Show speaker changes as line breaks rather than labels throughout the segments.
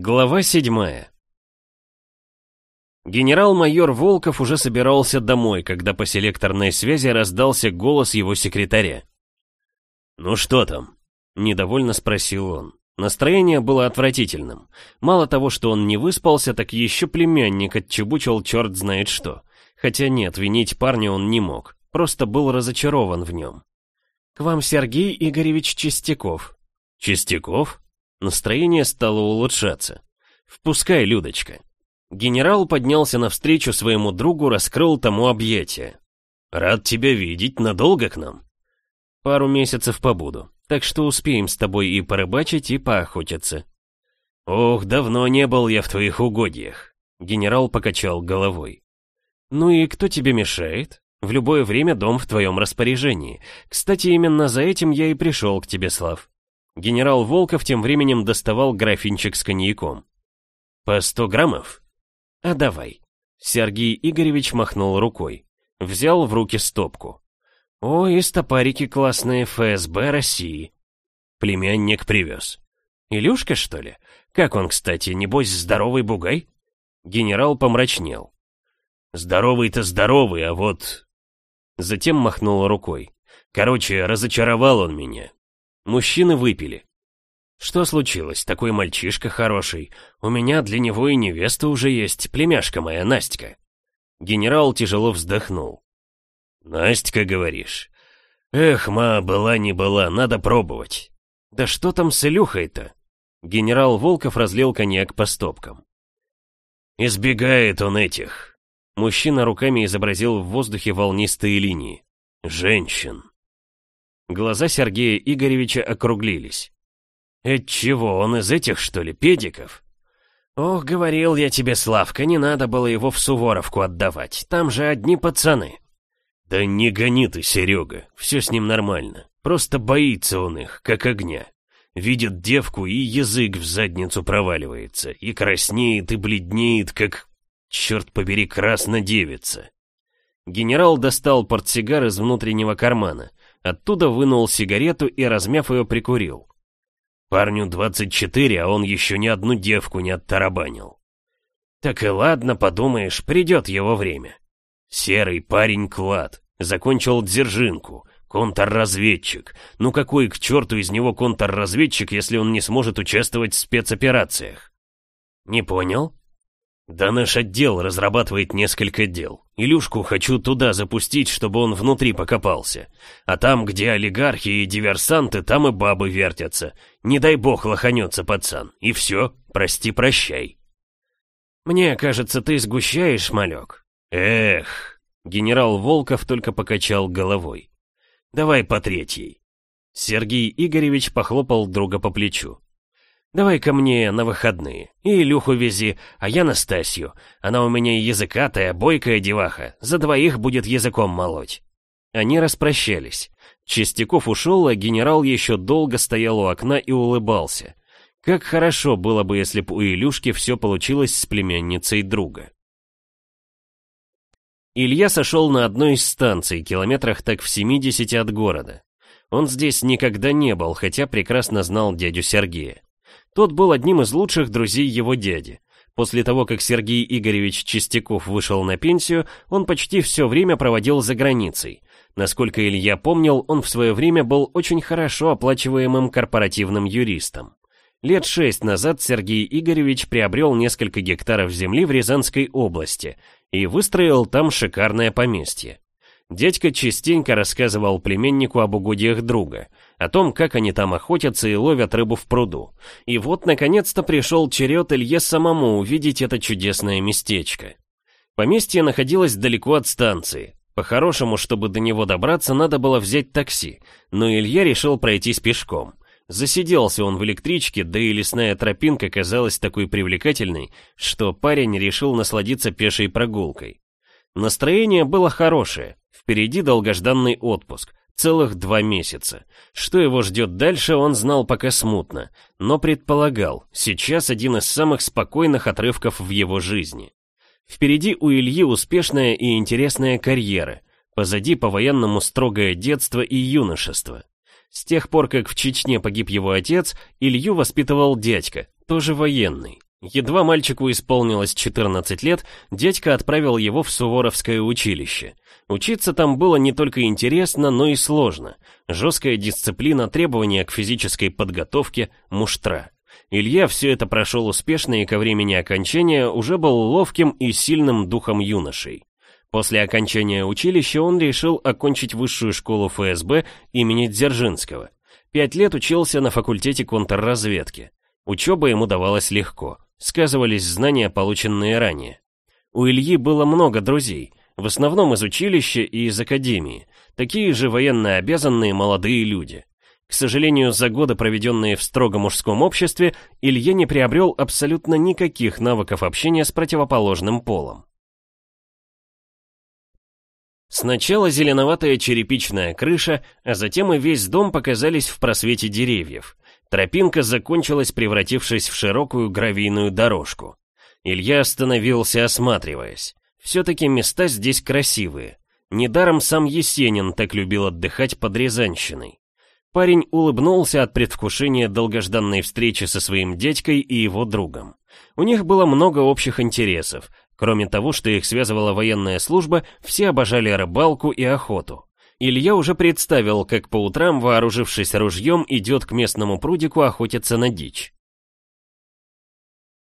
Глава седьмая Генерал-майор Волков уже собирался домой, когда по селекторной связи раздался голос его секретаря. «Ну что там?» — недовольно спросил он. Настроение было отвратительным. Мало того, что он не выспался, так еще племянник отчебучил черт знает что. Хотя нет, винить парня он не мог, просто был разочарован в нем. «К вам Сергей Игоревич Чистяков». «Чистяков?» Настроение стало улучшаться. «Впускай, Людочка». Генерал поднялся навстречу своему другу, раскрыл тому объятия. «Рад тебя видеть, надолго к нам?» «Пару месяцев побуду, так что успеем с тобой и порыбачить, и поохотиться». «Ох, давно не был я в твоих угодьях», — генерал покачал головой. «Ну и кто тебе мешает? В любое время дом в твоем распоряжении. Кстати, именно за этим я и пришел к тебе, Слав. Генерал Волков тем временем доставал графинчик с коньяком. «По сто граммов?» «А давай». Сергей Игоревич махнул рукой. Взял в руки стопку. «О, и стопарики классные ФСБ России». Племянник привез. «Илюшка, что ли? Как он, кстати, небось здоровый бугай?» Генерал помрачнел. «Здоровый-то здоровый, а вот...» Затем махнул рукой. «Короче, разочаровал он меня. Мужчины выпили. Что случилось? Такой мальчишка хороший. У меня для него и невеста уже есть, племяшка моя, Настя. Генерал тяжело вздохнул. Настя, говоришь? Эх, ма, была не была, надо пробовать. Да что там с Илюхой-то? Генерал Волков разлил коньяк по стопкам. Избегает он этих. Мужчина руками изобразил в воздухе волнистые линии. Женщин. Глаза Сергея Игоревича округлились. «Это чего, он из этих, что ли, педиков?» «Ох, говорил я тебе, Славка, не надо было его в Суворовку отдавать, там же одни пацаны». «Да не гони ты, Серега, все с ним нормально, просто боится он их, как огня. Видит девку, и язык в задницу проваливается, и краснеет, и бледнеет, как, черт побери, краснодевица». Генерал достал портсигар из внутреннего кармана, Оттуда вынул сигарету и, размяв ее, прикурил. Парню 24, а он еще ни одну девку не оттарабанил. Так и ладно, подумаешь, придет его время. Серый парень клад, закончил дзержинку, контрразведчик. Ну какой к черту из него контрразведчик, если он не сможет участвовать в спецоперациях? Не понял? Да наш отдел разрабатывает несколько дел. Илюшку хочу туда запустить, чтобы он внутри покопался. А там, где олигархи и диверсанты, там и бабы вертятся. Не дай бог лоханется пацан. И все, прости-прощай. Мне кажется, ты сгущаешь, малек. Эх, генерал Волков только покачал головой. Давай по третьей. Сергей Игоревич похлопал друга по плечу. Давай ко мне на выходные. И Илюху вези, а я Настасью. Она у меня языкатая, бойкая деваха. За двоих будет языком молоть». Они распрощались. Чистяков ушел, а генерал еще долго стоял у окна и улыбался. Как хорошо было бы, если бы у Илюшки все получилось с племянницей друга. Илья сошел на одной из станций, километрах так в 70 от города. Он здесь никогда не был, хотя прекрасно знал дядю Сергея. Тот был одним из лучших друзей его дяди. После того, как Сергей Игоревич Чистяков вышел на пенсию, он почти все время проводил за границей. Насколько Илья помнил, он в свое время был очень хорошо оплачиваемым корпоративным юристом. Лет шесть назад Сергей Игоревич приобрел несколько гектаров земли в Рязанской области и выстроил там шикарное поместье. Дядька частенько рассказывал племеннику об угодьях друга, о том, как они там охотятся и ловят рыбу в пруду. И вот, наконец-то, пришел черед Илье самому увидеть это чудесное местечко. Поместье находилось далеко от станции. По-хорошему, чтобы до него добраться, надо было взять такси, но Илья решил пройтись пешком. Засиделся он в электричке, да и лесная тропинка казалась такой привлекательной, что парень решил насладиться пешей прогулкой. Настроение было хорошее, Впереди долгожданный отпуск, целых два месяца. Что его ждет дальше, он знал пока смутно, но предполагал, сейчас один из самых спокойных отрывков в его жизни. Впереди у Ильи успешная и интересная карьера, позади по-военному строгое детство и юношество. С тех пор, как в Чечне погиб его отец, Илью воспитывал дядька, тоже военный. Едва мальчику исполнилось 14 лет, дядька отправил его в Суворовское училище. Учиться там было не только интересно, но и сложно. Жесткая дисциплина, требования к физической подготовке, муштра. Илья все это прошел успешно и ко времени окончания уже был ловким и сильным духом юношей. После окончания училища он решил окончить высшую школу ФСБ имени Дзержинского. Пять лет учился на факультете контрразведки. Учеба ему давалась легко сказывались знания, полученные ранее. У Ильи было много друзей, в основном из училища и из академии, такие же военно обязанные молодые люди. К сожалению, за годы, проведенные в строго мужском обществе, Илья не приобрел абсолютно никаких навыков общения с противоположным полом. Сначала зеленоватая черепичная крыша, а затем и весь дом показались в просвете деревьев. Тропинка закончилась, превратившись в широкую гравийную дорожку. Илья остановился, осматриваясь. Все-таки места здесь красивые. Недаром сам Есенин так любил отдыхать под Рязанщиной. Парень улыбнулся от предвкушения долгожданной встречи со своим дядькой и его другом. У них было много общих интересов. Кроме того, что их связывала военная служба, все обожали рыбалку и охоту. Илья уже представил, как по утрам, вооружившись ружьем, идет к местному прудику охотиться на дичь.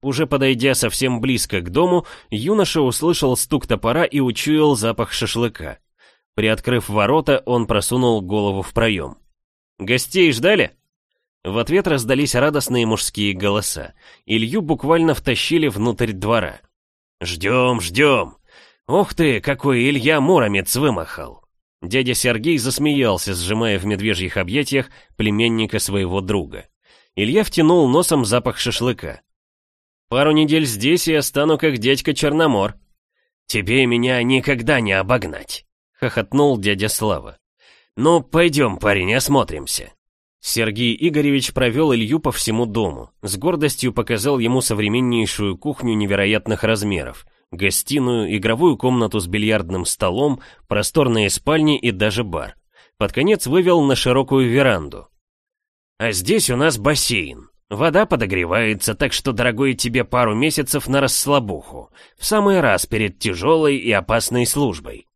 Уже подойдя совсем близко к дому, юноша услышал стук топора и учуял запах шашлыка. Приоткрыв ворота, он просунул голову в проем. «Гостей ждали?» В ответ раздались радостные мужские голоса. Илью буквально втащили внутрь двора. «Ждем, ждем! Ух ты, какой Илья Муромец вымахал!» Дядя Сергей засмеялся, сжимая в медвежьих объятиях племенника своего друга. Илья втянул носом запах шашлыка. «Пару недель здесь и я стану как дядька Черномор». «Тебе меня никогда не обогнать», — хохотнул дядя Слава. «Ну, пойдем, парень, осмотримся». Сергей Игоревич провел Илью по всему дому, с гордостью показал ему современнейшую кухню невероятных размеров, гостиную, игровую комнату с бильярдным столом, просторные спальни и даже бар. Под конец вывел на широкую веранду. «А здесь у нас бассейн. Вода подогревается, так что, дорогой, тебе пару месяцев на расслабуху. В самый раз перед тяжелой и опасной службой».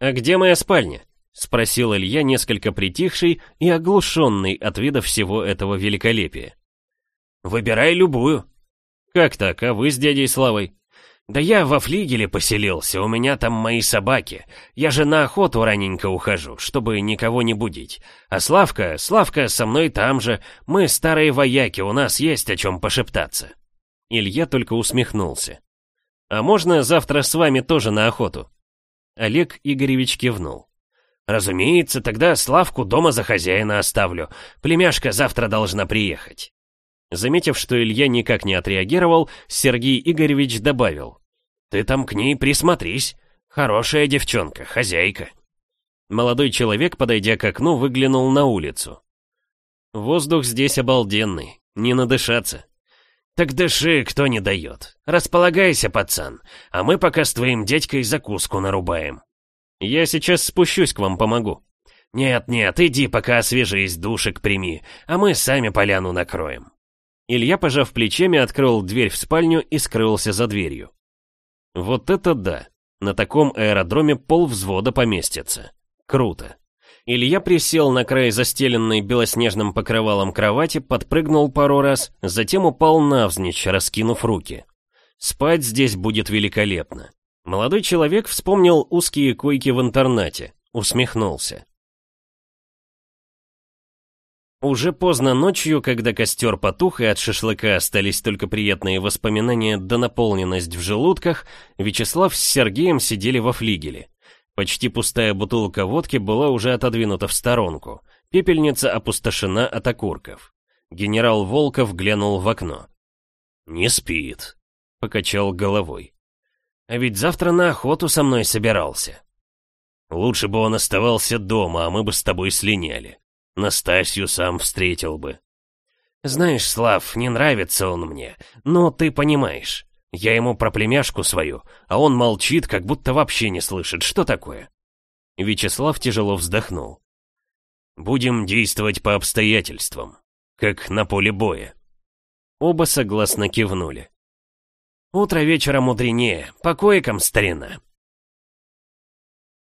«А где моя спальня?» — спросил Илья, несколько притихший и оглушенный от вида всего этого великолепия. «Выбирай любую». «Как так, а вы с дядей Славой?» «Да я во флигеле поселился, у меня там мои собаки. Я же на охоту раненько ухожу, чтобы никого не будить. А Славка, Славка со мной там же. Мы старые вояки, у нас есть о чем пошептаться». Илья только усмехнулся. «А можно завтра с вами тоже на охоту?» Олег Игоревич кивнул. «Разумеется, тогда Славку дома за хозяина оставлю. Племяшка завтра должна приехать». Заметив, что Илья никак не отреагировал, Сергей Игоревич добавил. «Ты там к ней присмотрись. Хорошая девчонка, хозяйка». Молодой человек, подойдя к окну, выглянул на улицу. «Воздух здесь обалденный, не надышаться». «Так дыши, кто не дает. Располагайся, пацан, а мы пока с твоим дядькой закуску нарубаем». «Я сейчас спущусь к вам, помогу». «Нет-нет, иди пока освежись, душек прими, а мы сами поляну накроем». Илья, пожав плечами, открыл дверь в спальню и скрылся за дверью. Вот это да! На таком аэродроме пол взвода поместится. Круто. Илья присел на край застеленной белоснежным покрывалом кровати, подпрыгнул пару раз, затем упал навзничь, раскинув руки. Спать здесь будет великолепно. Молодой человек вспомнил узкие койки в интернате, усмехнулся. Уже поздно ночью, когда костер потух и от шашлыка остались только приятные воспоминания да наполненность в желудках, Вячеслав с Сергеем сидели во флигеле. Почти пустая бутылка водки была уже отодвинута в сторонку. Пепельница опустошена от окурков. Генерал Волков глянул в окно. «Не спит», — покачал головой. «А ведь завтра на охоту со мной собирался». «Лучше бы он оставался дома, а мы бы с тобой слиняли», Настасью сам встретил бы. Знаешь, Слав, не нравится он мне, но ты понимаешь. Я ему про племяшку свою, а он молчит, как будто вообще не слышит. Что такое? Вячеслав тяжело вздохнул. Будем действовать по обстоятельствам, как на поле боя. Оба согласно кивнули. «Утро вечера мудренее, по старина!»